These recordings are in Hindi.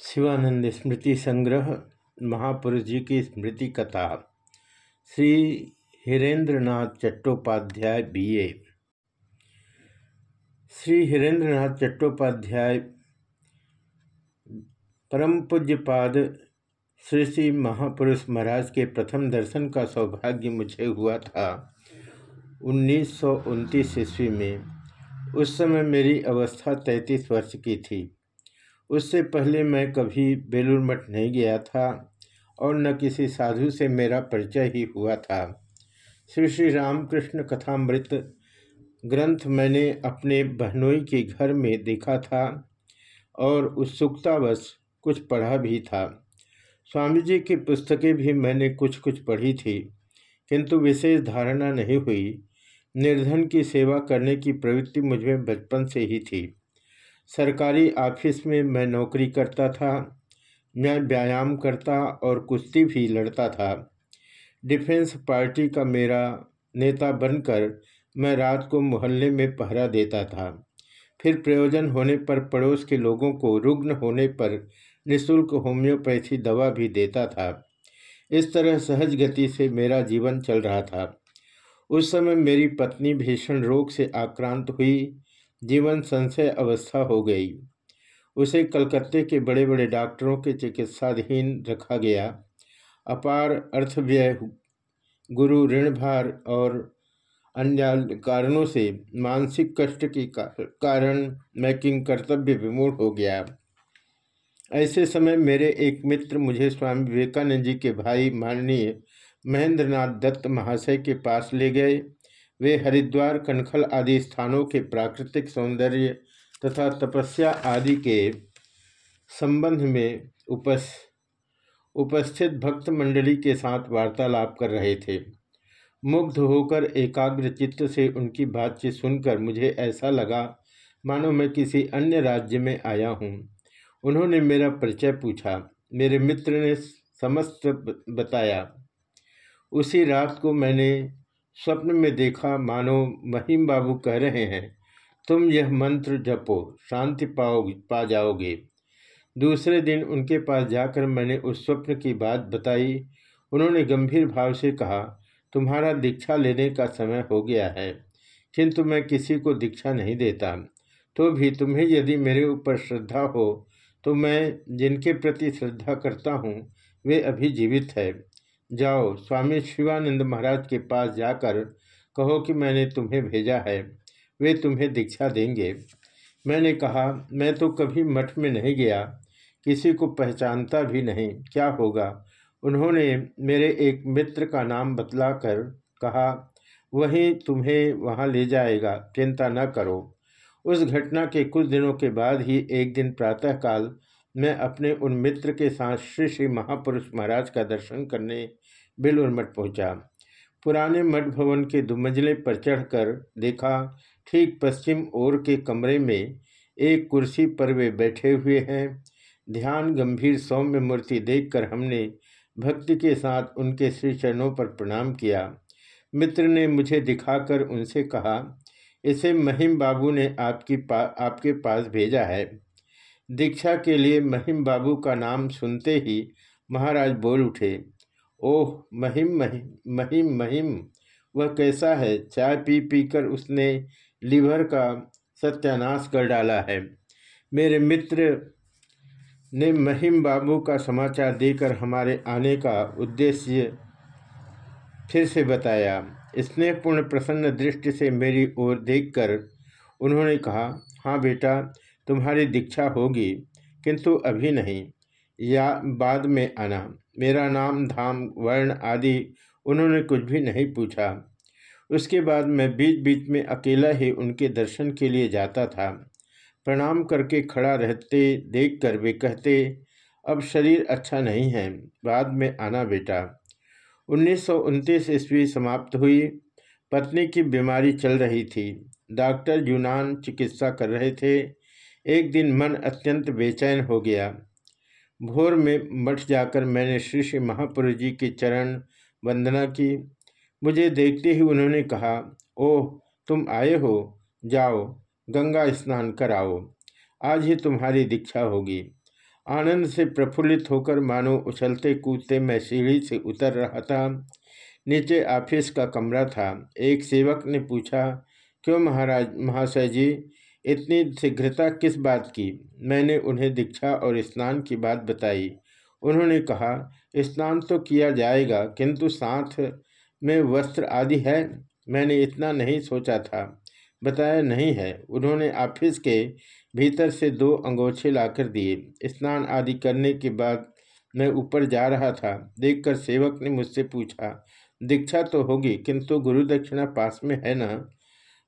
शिवानंद स्मृति संग्रह महापुरुष जी की स्मृति कथा, श्री हिरेंद्रनाथ चट्टोपाध्याय बीए। श्री हिरेंद्रनाथ चट्टोपाध्याय, परम पूज्यपाद श्री श्री महापुरुष महाराज के प्रथम दर्शन का सौभाग्य मुझे हुआ था। उन्नीस सौ उनतीस ईस्वी में, उस समय मेरी अवस्था तैंतीस वर्ष की थी। उससे पहले मैं कभी बेलूर मठ नहीं गया था और न किसी साधु से मेरा परिचय ही हुआ था। श्री श्री रामकृष्ण कथामृत ग्रंथ मैंने अपने बहनोई के घर में देखा था और उत्सुकतावश कुछ पढ़ा भी था। स्वामी जी की पुस्तकें भी मैंने कुछ कुछ पढ़ी थी, किंतु विशेष धारणा नहीं हुई। निर्धन की सेवा करने की प्रवृत्ति मुझमें बचपन से ही थी। सरकारी ऑफ़िस में मैं नौकरी करता था, मैं व्यायाम करता और कुश्ती भी लड़ता था। डिफेंस पार्टी का मेरा नेता बनकर मैं रात को मोहल्ले में पहरा देता था। फिर प्रयोजन होने पर पड़ोस के लोगों को रुग्ण होने पर निशुल्क होम्योपैथी दवा भी देता था। इस तरह सहज गति से मेरा जीवन चल रहा था। उस समय मेरी पत्नी भीषण रोग से आक्रांत हुई जीवन संशय अवस्था हो गई। उसे कलकत्ते के बड़े बड़े डॉक्टरों के चिकित्साधीन रखा गया। अपार अर्थव्यय गुरु ऋणभार और अन्य कारणों से मानसिक कष्ट के कारण मैं किंग कर्तव्य विमूढ़ हो गया। ऐसे समय मेरे एक मित्र मुझे स्वामी विवेकानंद जी के भाई माननीय महेंद्रनाथ दत्त महाशय के पास ले गए। वे हरिद्वार, कनखल आदि स्थानों के प्राकृतिक सौंदर्य तथा तपस्या आदि के संबंध में उपस, उपस्थित भक्त मंडली के साथ वार्तालाप कर रहे थे। मुग्ध होकर एकाग्र चित्त से उनकी बातचीत सुनकर मुझे ऐसा लगा मानो मैं किसी अन्य राज्य में आया हूँ। उन्होंने मेरा परिचय पूछा। मेरे मित्र ने समस्त बताया। उसी रात को मैंने स्वप्न में देखा, मानो महिम बाबू कह रहे हैं, तुम यह मंत्र जपो, शांति पाओ, पा जाओगे। दूसरे दिन उनके पास जाकर मैंने उस स्वप्न की बात बताई। उन्होंने गंभीर भाव से कहा, तुम्हारा दीक्षा लेने का समय हो गया है, किंतु मैं किसी को दीक्षा नहीं देता। तो भी तुम्हें यदि मेरे ऊपर श्रद्धा हो तो मैं जिनके प्रति श्रद्धा करता हूँ, वे अभी जीवित है। जाओ, स्वामी शिवानंद महाराज के पास जाकर कहो कि मैंने तुम्हें भेजा है, वे तुम्हें दीक्षा देंगे। मैंने कहा, मैं तो कभी मठ में नहीं गया, किसी को पहचानता भी नहीं, क्या होगा? उन्होंने मेरे एक मित्र का नाम बतला कर कहा, वही तुम्हें वहाँ ले जाएगा, चिंता न करो। उस घटना के कुछ दिनों के बाद ही एक दिन प्रातःकाल मैं अपने उन मित्र के साथ श्री श्री महापुरुष महाराज का दर्शन करने बेलूर मठ पहुँचा। पुराने मठ भवन के दुमंजले पर चढ़कर देखा ठीक पश्चिम ओर के कमरे में एक कुर्सी पर वे बैठे हुए हैं। ध्यान गंभीर सौम्य मूर्ति देखकर हमने भक्ति के साथ उनके श्री चरणों पर प्रणाम किया। मित्र ने मुझे दिखाकर उनसे कहा इसे महिम बाबू ने आपकी पा, आपके पास भेजा है। दीक्षा के लिए महिम बाबू का नाम सुनते ही महाराज बोल उठे। ओह, महिम महिम महिम महिम। वह कैसा है? चाय पी पी कर उसने लीवर का सत्यानाश कर डाला है। मेरे मित्र ने महिम बाबू का समाचार देकर हमारे आने का उद्देश्य फिर से बताया। स्नेहपूर्ण, प्रसन्न दृष्टि से मेरी ओर देखकर उन्होंने कहा हाँ बेटा, तुम्हारी दीक्षा होगी, किंतु अभी नहीं। या बाद में आना। मेरा नाम धाम, वर्ण आदि उन्होंने कुछ भी नहीं पूछा। उसके बाद मैं बीच बीच में अकेला ही उनके दर्शन के लिए जाता था। प्रणाम करके खड़ा रहते देखकर वे कहते, अब शरीर अच्छा नहीं है, बाद में आना बेटा। उन्नीस सौ ईस्वी समाप्त हुई। पत्नी की बीमारी चल रही थी। डॉक्टर यूनान चिकित्सा कर रहे थे। एक दिन मन अत्यंत बेचैन हो गया। भोर में मठ जाकर मैंने श्री श्री महापुरुष जी के चरण वंदना की। मुझे देखते ही उन्होंने कहा, ओह, तुम आए हो? जाओ, गंगा स्नान कराओ। आज ही तुम्हारी दीक्षा होगी आनंद से प्रफुल्लित होकर मानो उछलते कूदते मैं सीढ़ी से उतर रहा था। नीचे ऑफ़िस का कमरा था। एक सेवक ने पूछा, क्यों महाराज, महाशय जी इतनी शीघ्रता किस बात की? मैंने उन्हें दीक्षा और स्नान की बात बताई। उन्होंने कहा, स्नान तो किया जाएगा, किंतु साथ में वस्त्र आदि है। मैंने इतना नहीं सोचा था। बताया नहीं है। उन्होंने ऑफ़िस के भीतर से दो अंगोछे लाकर दिए। स्नान आदि करने के बाद मैं ऊपर जा रहा था। देखकर सेवक ने मुझसे पूछा, दीक्षा तो होगी, किंतु गुरु दक्षिणा पास में है ना?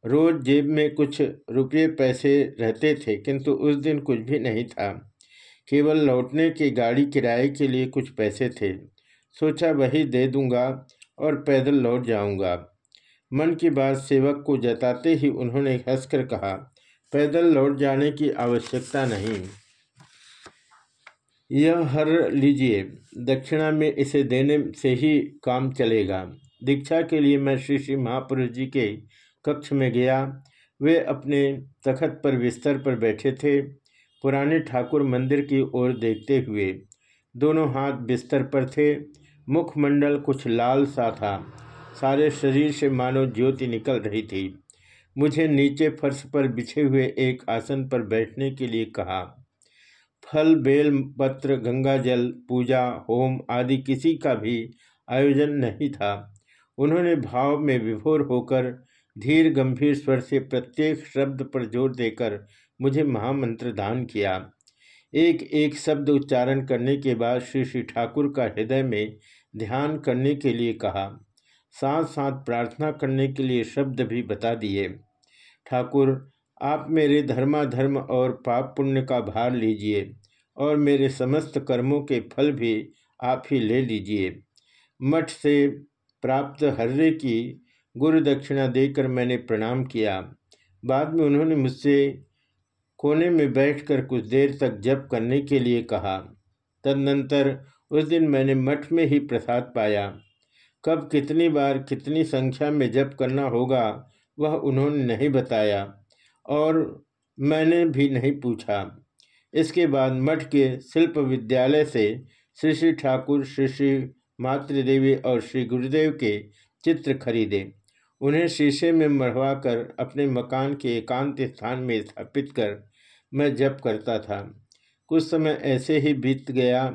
रोज जेब में कुछ रुपये पैसे रहते थे, किंतु उस दिन कुछ भी नहीं था। केवल लौटने की गाड़ी किराए के लिए कुछ पैसे थे। सोचा, वही दे दूँगा और पैदल लौट जाऊँगा। मन की बात सेवक को जताते ही उन्होंने हंसकर कहा, पैदल लौट जाने की आवश्यकता नहीं। यह हर लीजिए, दक्षिणा में इसे देने से ही काम चलेगा। दीक्षा के लिए मैं श्री श्री महापुरुष जी के कक्ष में गया। वे अपने तखत पर बिस्तर पर बैठे थे। पुराने ठाकुर मंदिर की ओर देखते हुए दोनों हाथ बिस्तर पर थे। मुखमंडल कुछ लाल सा था। सारे शरीर से मानो ज्योति निकल रही थी। मुझे नीचे फर्श पर बिछे हुए एक आसन पर बैठने के लिए कहा, फल, बेल, पत्र, गंगा जल, पूजा, होम आदि किसी का भी आयोजन नहीं था। उन्होंने भाव में विभोर होकर धीर गंभीर स्वर से प्रत्येक शब्द पर ज़ोर देकर मुझे महामंत्र दान किया। एक एक शब्द उच्चारण करने के बाद श्री श्री ठाकुर का हृदय में ध्यान करने के लिए कहा। साथ साथ प्रार्थना करने के लिए शब्द भी बता दिए। ठाकुर, आप मेरे धर्माधर्म और पाप पुण्य का भार लीजिए और मेरे समस्त कर्मों के फल भी आप ही ले लीजिए। मठ से प्राप्त हर्रे की गुरु दक्षिणा देकर मैंने प्रणाम किया। बाद में उन्होंने मुझसे कोने में बैठकर कुछ देर तक जप करने के लिए कहा। तदनंतर उस दिन मैंने मठ में ही प्रसाद पाया। कब कितनी बार कितनी संख्या में जप करना होगा, वह उन्होंने नहीं बताया और मैंने भी नहीं पूछा। इसके बाद मठ के शिल्प विद्यालय से श्री श्री ठाकुर, श्री श्री मातृदेवी और श्री गुरुदेव के चित्र खरीदे। उन्हें शीशे में मढ़वा कर अपने मकान के एकांत स्थान में स्थापित कर मैं जप करता था। कुछ समय ऐसे ही बीत गया।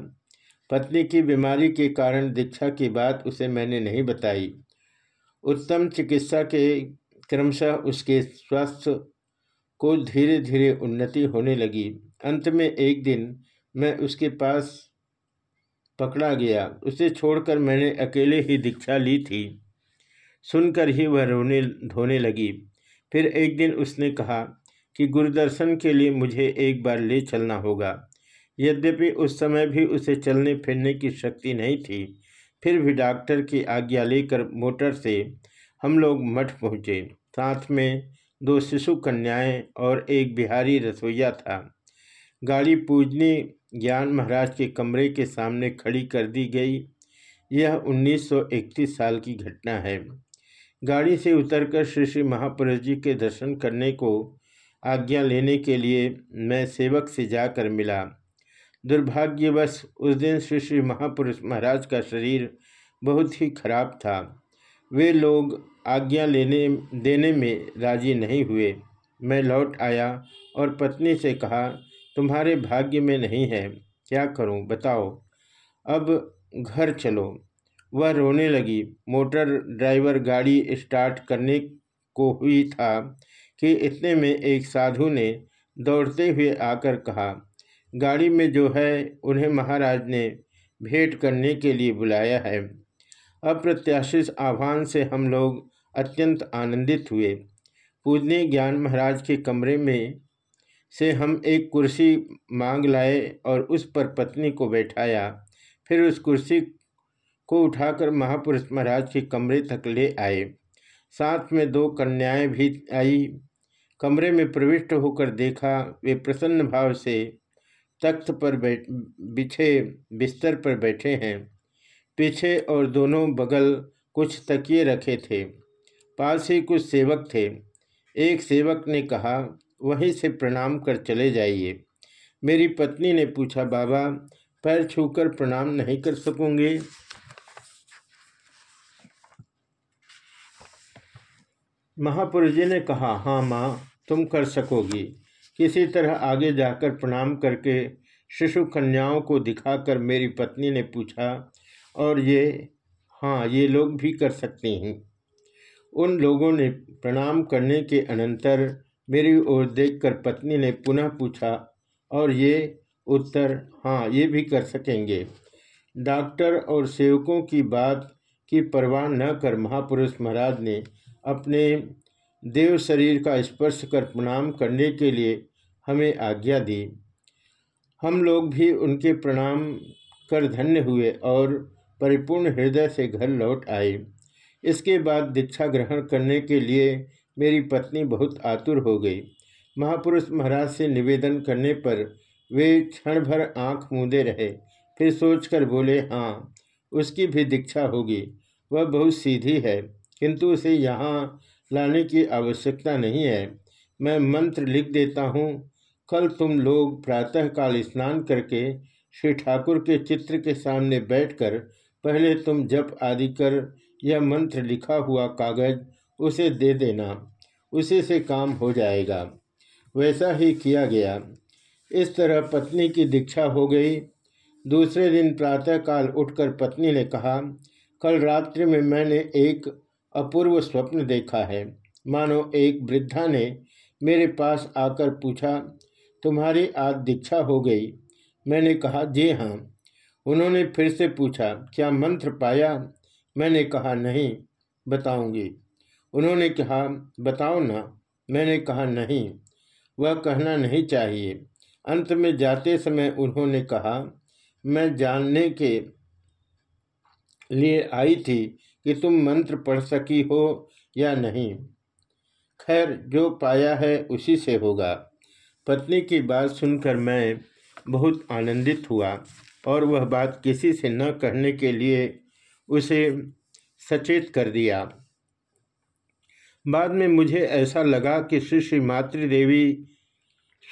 पत्नी की बीमारी के कारण दीक्षा की बात उसे मैंने नहीं बताई। उत्तम चिकित्सा के क्रमशः उसके स्वास्थ्य को धीरे धीरे उन्नति होने लगी। अंत में एक दिन मैं उसके पास पकड़ा गया। उसे छोड़कर मैंने अकेले ही दीक्षा ली थी। सुनकर ही वह रोने, धोने लगी। फिर एक दिन उसने कहा कि गुरुदर्शन के लिए मुझे एक बार ले चलना होगा। यद्यपि उस समय भी उसे चलने, फिरने की शक्ति नहीं थी, फिर भी डॉक्टर की आज्ञा लेकर मोटर से हम लोग मठ पहुँचे। साथ में दो शिशु कन्याएँ और एक बिहारी रसोईया था। गाड़ी पूजनी ज्ञान महाराज के कमरे के सामने खड़ी कर दी गई। यह 1931 साल की घटना है। गाड़ी से उतरकर श्री श्री महापुरुष जी के दर्शन करने को आज्ञा लेने के लिए मैं सेवक से जाकर मिला। दुर्भाग्यवश उस दिन श्री श्री महापुरुष महाराज का शरीर बहुत ही खराब था। वे लोग आज्ञा लेने, देने में राज़ी नहीं हुए। मैं लौट आया और पत्नी से कहा, तुम्हारे भाग्य में नहीं है। क्या करूँ? बताओ। अब घर चलो। वह रोने लगी। मोटर ड्राइवर गाड़ी स्टार्ट करने को हुई था कि इतने में एक साधु ने दौड़ते हुए आकर कहा, गाड़ी में जो है, उन्हें महाराज ने भेंट करने के लिए बुलाया है। अप्रत्याशित आह्वान से हम लोग अत्यंत आनंदित हुए। पूजनीय ज्ञान महाराज के कमरे में से हम एक कुर्सी मांग लाए और उस पर पत्नी को बैठाया। फिर उस कुर्सी को उठाकर महापुरुष महाराज के कमरे तक ले आए। साथ में दो कन्याएँ भी आई। कमरे में प्रविष्ट होकर देखा, वे प्रसन्न भाव से तख्त पर बैठ बिछे, बिस्तर पर बैठे हैं। पीछे और दोनों बगल कुछ तकिए रखे थे। पास ही कुछ सेवक थे। एक सेवक ने कहा, वहीं से प्रणाम कर चले जाइए। मेरी पत्नी ने पूछा, बाबा, पैर छूकर प्रणाम नहीं कर सकूँगी? महापुरुष जी ने कहा हाँ माँ, तुम कर सकोगी। किसी तरह आगे जाकर प्रणाम करके शिशु कन्याओं को दिखाकर मेरी पत्नी ने पूछा, और ये हाँ ये लोग भी कर सकते हैं? उन लोगों ने प्रणाम करने के अनंतर मेरी ओर देखकर पत्नी ने पुनः पूछा, और ये? उत्तर हाँ ये भी कर सकेंगे। डॉक्टर और सेवकों की बात की परवाह न कर महापुरुष महाराज ने अपने देव शरीर का स्पर्श कर प्रणाम करने के लिए हमें आज्ञा दी। हम लोग भी उनके प्रणाम कर धन्य हुए और परिपूर्ण हृदय से घर लौट आए। इसके बाद दीक्षा ग्रहण करने के लिए मेरी पत्नी बहुत आतुर हो गई। महापुरुष महाराज से निवेदन करने पर वे क्षण भर आँख मूंदे रहे। फिर सोचकर बोले हाँ उसकी भी दीक्षा होगी। वह बहुत सीधी है। किंतु उसे यहाँ लाने की आवश्यकता नहीं है। मैं मंत्र लिख देता हूँ। कल तुम लोग प्रातःकाल स्नान करके श्री ठाकुर के चित्र के सामने बैठकर, पहले तुम जप आदि कर, यह मंत्र लिखा हुआ कागज़ उसे दे देना। उसी से काम हो जाएगा। वैसा ही किया गया। इस तरह पत्नी की दीक्षा हो गई। दूसरे दिन प्रातःकाल उठकर पत्नी ने कहा, कल रात्रि में मैंने एक अपूर्व स्वप्न देखा है। मानो एक वृद्धा ने मेरे पास आकर पूछा, तुम्हारी आज दीक्षा हो गई? मैंने कहा, जी हाँ। उन्होंने फिर से पूछा, क्या मंत्र पाया? मैंने कहा, नहीं, बताऊँगी। उन्होंने कहा, बताओ ना। मैंने कहा, नहीं, वह कहना नहीं चाहिए। अंत में जाते समय उन्होंने कहा, मैं जानने के लिए आई थी कि तुम मंत्र पढ़ सकी हो या नहीं। खैर, जो पाया है उसी से होगा। पत्नी की बात सुनकर मैं बहुत आनंदित हुआ और वह बात किसी से न कहने के लिए उसे सचेत कर दिया। बाद में मुझे ऐसा लगा कि श्री श्री मातृदेवी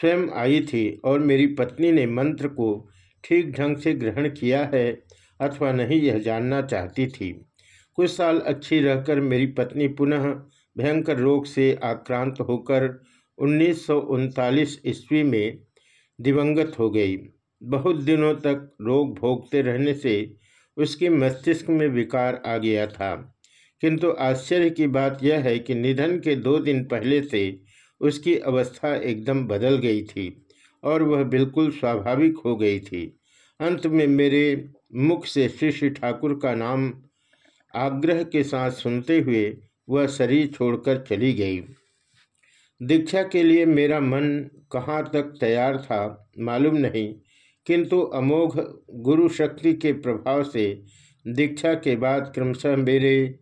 स्वयं आई थी और मेरी पत्नी ने मंत्र को ठीक ढंग से ग्रहण किया है अथवा नहीं यह जानना चाहती थी। कुछ साल अच्छी रहकर मेरी पत्नी पुनः भयंकर रोग से आक्रांत होकर उन्नीस सौ उनतालीस ईस्वी में दिवंगत हो गई। बहुत दिनों तक रोग भोगते रहने से उसके मस्तिष्क में विकार आ गया था। किंतु आश्चर्य की बात यह है कि निधन के दो दिन पहले से उसकी अवस्था एकदम बदल गई थी और वह बिल्कुल स्वाभाविक हो गई थी। अंत में मेरे मुख से श्री श्री ठाकुर का नाम आग्रह के साथ सुनते हुए वह शरीर छोड़कर चली गई। दीक्षा के लिए मेरा मन कहाँ तक तैयार था मालूम नहीं, किंतु अमोघ गुरु शक्ति के प्रभाव से दीक्षा के बाद क्रमशः मेरे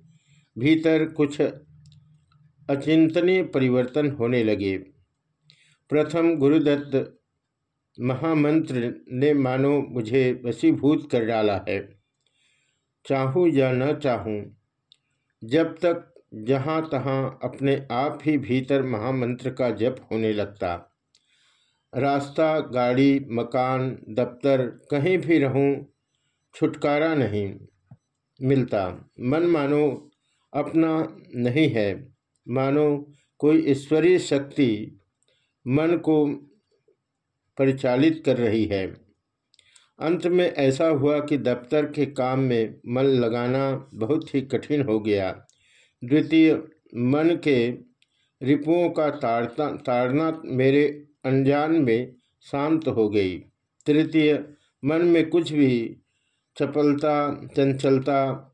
भीतर कुछ अचिंतनीय परिवर्तन होने लगे। प्रथम गुरुदत्त महामंत्र ने मानो मुझे वसीभूत कर डाला है। चाहूँ या न चाहूँ, जब तक जहाँ तहाँ अपने आप ही भीतर महामंत्र का जप होने लगता। रास्ता, गाड़ी, मकान, दफ्तर, कहीं भी रहूँ, छुटकारा नहीं मिलता। मन मानो अपना नहीं है, मानो कोई ईश्वरीय शक्ति मन को परिचालित कर रही है। अंत में ऐसा हुआ कि दफ्तर के काम में मन लगाना बहुत ही कठिन हो गया। द्वितीय, मन के रिपुओं का ताड़ना मेरे अनजान में शांत हो गई। तृतीय, मन में कुछ भी चपलता, चंचलता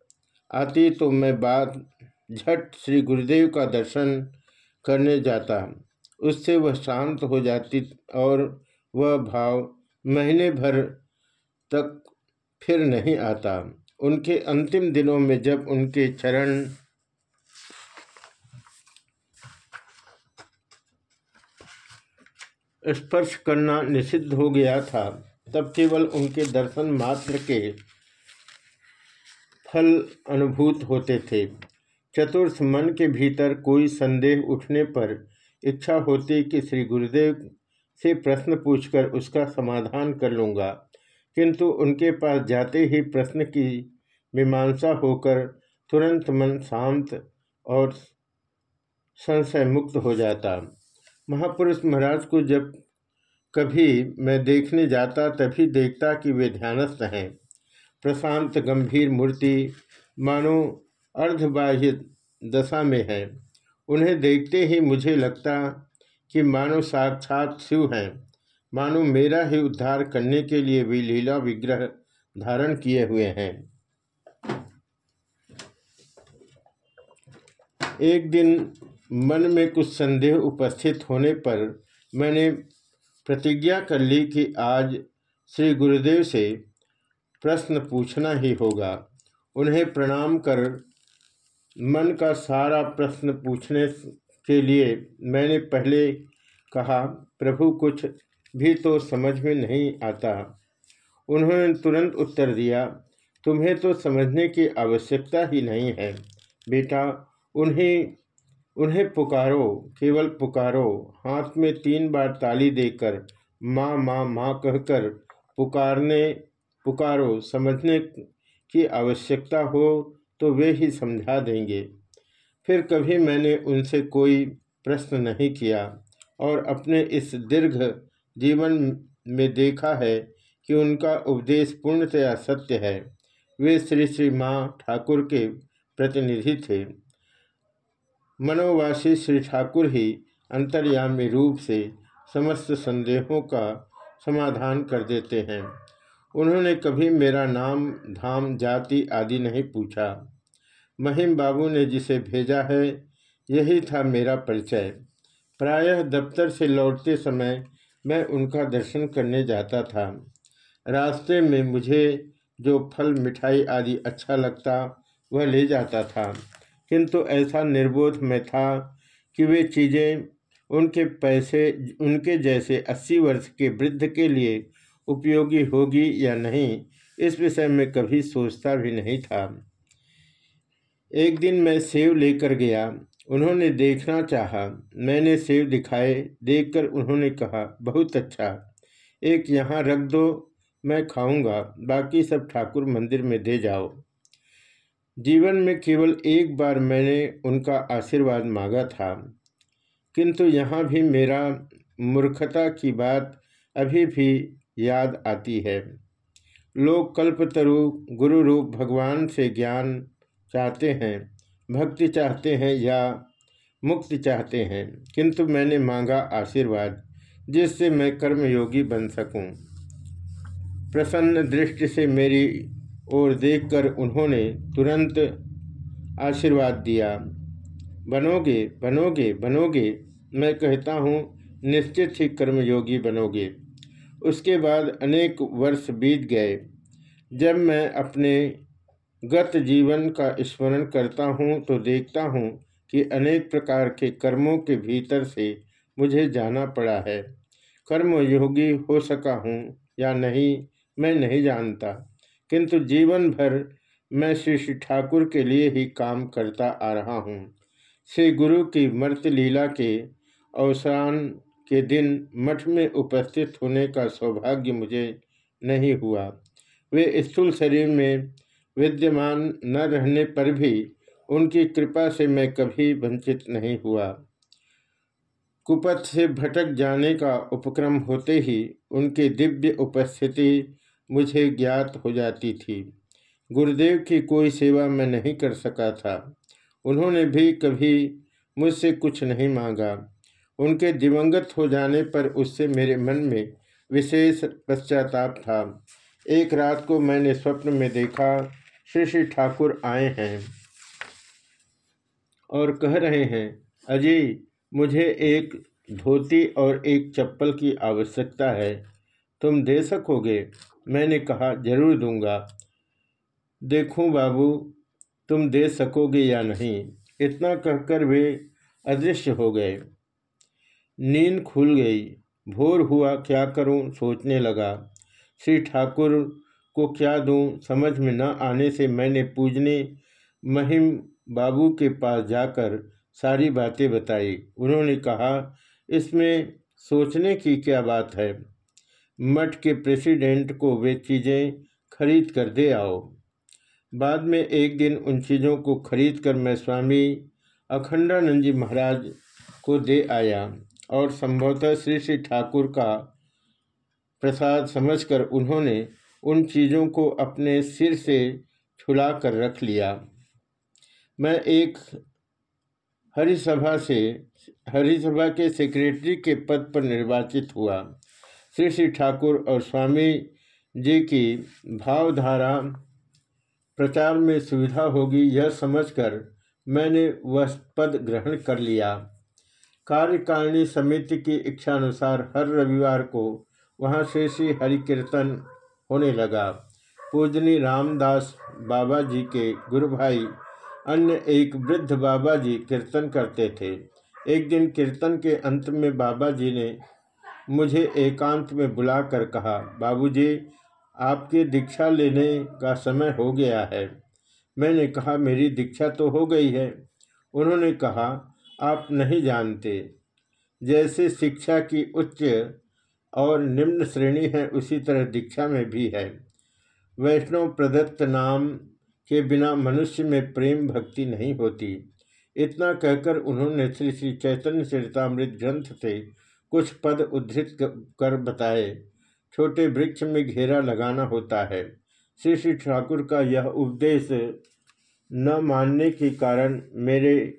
आती तो मैं बात झट श्री गुरुदेव का दर्शन करने जाता। उससे वह शांत हो जाती और वह भाव महीने भर तक फिर नहीं आता। उनके अंतिम दिनों में जब उनके चरण स्पर्श करना निषिद्ध हो गया था, तब केवल उनके दर्शन मात्र के फल अनुभूत होते थे। चतुर्थ मन के भीतर कोई संदेह उठने पर इच्छा होती कि श्री गुरुदेव से प्रश्न पूछकर उसका समाधान कर लूँगा। किंतु उनके पास जाते ही प्रश्न की मीमांसा होकर तुरंत मन शांत और संशय मुक्त हो जाता। महापुरुष महाराज को जब कभी मैं देखने जाता, तभी देखता कि वे ध्यानस्थ हैं। प्रशांत गंभीर मूर्ति मानो अर्धबाह्य दशा में है। उन्हें देखते ही मुझे लगता कि मानो साक्षात शिव हैं। मानो मेरा ही उद्धार करने के लिए भी लीला विग्रह धारण किए हुए हैं। एक दिन मन में कुछ संदेह उपस्थित होने पर मैंने प्रतिज्ञा कर ली कि आज श्री गुरुदेव से प्रश्न पूछना ही होगा। उन्हें प्रणाम कर मन का सारा प्रश्न पूछने के लिए मैंने पहले कहा, प्रभु, कुछ भी तो समझ में नहीं आता। उन्होंने तुरंत उत्तर दिया, तुम्हें तो समझने की आवश्यकता ही नहीं है, बेटा। उन्हें उन्हें पुकारो, केवल पुकारो। हाथ में तीन बार ताली देकर, माँ माँ माँ कहकर पुकारने, पुकारो। समझने की आवश्यकता हो तो वे ही समझा देंगे। फिर कभी मैंने उनसे कोई प्रश्न नहीं किया और अपने इस दीर्घ जीवन में देखा है कि उनका उपदेश पूर्णतया सत्य है। वे श्री श्री माँ ठाकुर के प्रतिनिधि थे। मनोवासी श्री ठाकुर ही अंतर्यामी रूप से समस्त संदेहों का समाधान कर देते हैं। उन्होंने कभी मेरा नाम, धाम, जाति आदि नहीं पूछा। महिम बाबू ने जिसे भेजा है, यही था मेरा परिचय। प्रायः दफ्तर से लौटते समय मैं उनका दर्शन करने जाता था। रास्ते में मुझे जो फल, मिठाई आदि अच्छा लगता, वह ले जाता था। किंतु ऐसा निर्बोध में था कि वे चीज़ें उनके पैसे, उनके जैसे अस्सी वर्ष के वृद्ध के लिए उपयोगी होगी या नहीं, इस विषय में कभी सोचता भी नहीं था। एक दिन मैं सेव लेकर गया। उन्होंने देखना चाहा। मैंने सेव दिखाए, देखकर उन्होंने कहा, बहुत अच्छा। एक यहाँ रख दो, मैं खाऊँगा। बाकी सब ठाकुर मंदिर में दे जाओ। जीवन में केवल एक बार मैंने उनका आशीर्वाद मांगा था। किंतु यहाँ भी मेरा मूर्खता की बात अभी भी याद आती है। लोग कल्पतरु गुरु रूप भगवान से ज्ञान चाहते हैं। भक्ति चाहते हैं या मुक्ति चाहते हैं, किंतु मैंने मांगा आशीर्वाद जिससे मैं कर्मयोगी बन सकूँ। प्रसन्न दृष्टि से मेरी ओर देखकर उन्होंने तुरंत आशीर्वाद दिया। बनोगे बनोगे बनोगे, मैं कहता हूँ, निश्चित ही कर्मयोगी बनोगे। उसके बाद अनेक वर्ष बीत गए। जब मैं अपने गत जीवन का स्मरण करता हूँ तो देखता हूँ कि अनेक प्रकार के कर्मों के भीतर से मुझे जाना पड़ा है। कर्म योगी हो सका हूँ या नहीं, मैं नहीं जानता। किंतु जीवन भर मैं श्री श्री ठाकुर के लिए ही काम करता आ रहा हूँ। श्री गुरु की मर्त लीला के अवसान के दिन मठ में उपस्थित होने का सौभाग्य मुझे नहीं हुआ। वे स्थूल शरीर में विद्यमान न रहने पर भी उनकी कृपा से मैं कभी वंचित नहीं हुआ। कुपथ से भटक जाने का उपक्रम होते ही उनकी दिव्य उपस्थिति मुझे ज्ञात हो जाती थी। गुरुदेव की कोई सेवा मैं नहीं कर सका था। उन्होंने भी कभी मुझसे कुछ नहीं मांगा। उनके दिवंगत हो जाने पर उससे मेरे मन में विशेष पश्चाताप था। एक रात को मैंने स्वप्न में देखा श्री श्री ठाकुर आए हैं और कह रहे हैं अजय मुझे एक धोती और एक चप्पल की आवश्यकता है। तुम दे सकोगे? मैंने कहा, ज़रूर दूँगा। देखूँ बाबू, तुम दे सकोगे या नहीं? इतना कहकर वे अदृश्य हो गए। नींद खुल गई। भोर हुआ, क्या करूँ? सोचने लगा। श्री ठाकुर को क्या दूँ? समझ में न आने से मैंने पूजने महिम बाबू के पास जाकर सारी बातें बताई। उन्होंने कहा, इसमें सोचने की क्या बात है? मठ के प्रेसिडेंट को वे चीज़ें खरीद कर दे आओ। बाद में एक दिन उन चीज़ों को खरीद कर मैं स्वामी अखंडानंद जी महाराज को दे आया और संभवतः श्री श्री ठाकुर का प्रसाद समझकर उन्होंने उन चीज़ों को अपने सिर से छुला कर रख लिया। मैं एक हरिसभा से, हरिसभा के सेक्रेटरी के पद पर निर्वाचित हुआ। श्री श्री ठाकुर और स्वामी जी की भावधारा प्रचार में सुविधा होगी यह समझकर मैंने वह पद ग्रहण कर लिया। कार्यकारिणी समिति की इच्छानुसार हर रविवार को वहाँ श्री श्री हरि कीर्तन होने लगा। पूजनी रामदास बाबा जी के गुरु भाई अन्य एक वृद्ध बाबा जी कीर्तन करते थे। एक दिन कीर्तन के अंत में बाबा जी ने मुझे एकांत में बुलाकर कहा, बाबूजी, आपकी दीक्षा लेने का समय हो गया है। मैंने कहा, मेरी दीक्षा तो हो गई है। उन्होंने कहा, आप नहीं जानते। जैसे शिक्षा की उच्च और निम्न श्रेणी है, उसी तरह दीक्षा में भी है। वैष्णव प्रदत्त नाम के बिना मनुष्य में प्रेम भक्ति नहीं होती। इतना कहकर उन्होंने श्री श्री चैतन्य चरितमृत ग्रंथ से कुछ पद उद्धृत कर बताए। छोटे वृक्ष में घेरा लगाना होता है। श्री श्री ठाकुर का यह उपदेश न मानने के कारण मेरे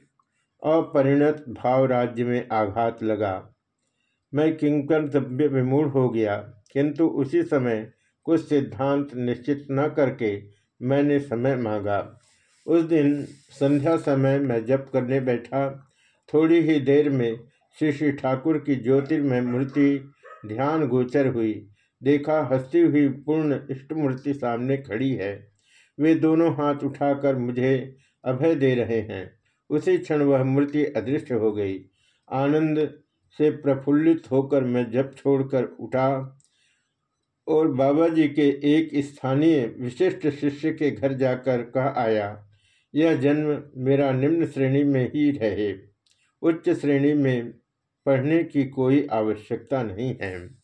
अपरिणत भाव राज्य में आघात लगा। मैं किंकर्तव्य विमूढ़ हो गया, किंतु उसी समय कुछ सिद्धांत निश्चित न करके मैंने समय मांगा। उस दिन संध्या समय मैं जप करने बैठा। थोड़ी ही देर में श्री श्री ठाकुर की ज्योतिर्मय मूर्ति ध्यान गोचर हुई। देखा हंसती हुई पूर्ण इष्ट मूर्ति सामने खड़ी है। वे दोनों हाथ उठाकर मुझे अभय दे रहे हैं। उसी क्षण वह मूर्ति अदृश्य हो गई। आनंद से प्रफुल्लित होकर मैं जब छोड़कर उठा और बाबा जी के एक स्थानीय विशिष्ट शिष्य के घर जाकर कह आया, यह जन्म मेरा निम्न श्रेणी में ही रहे। उच्च श्रेणी में पढ़ने की कोई आवश्यकता नहीं है।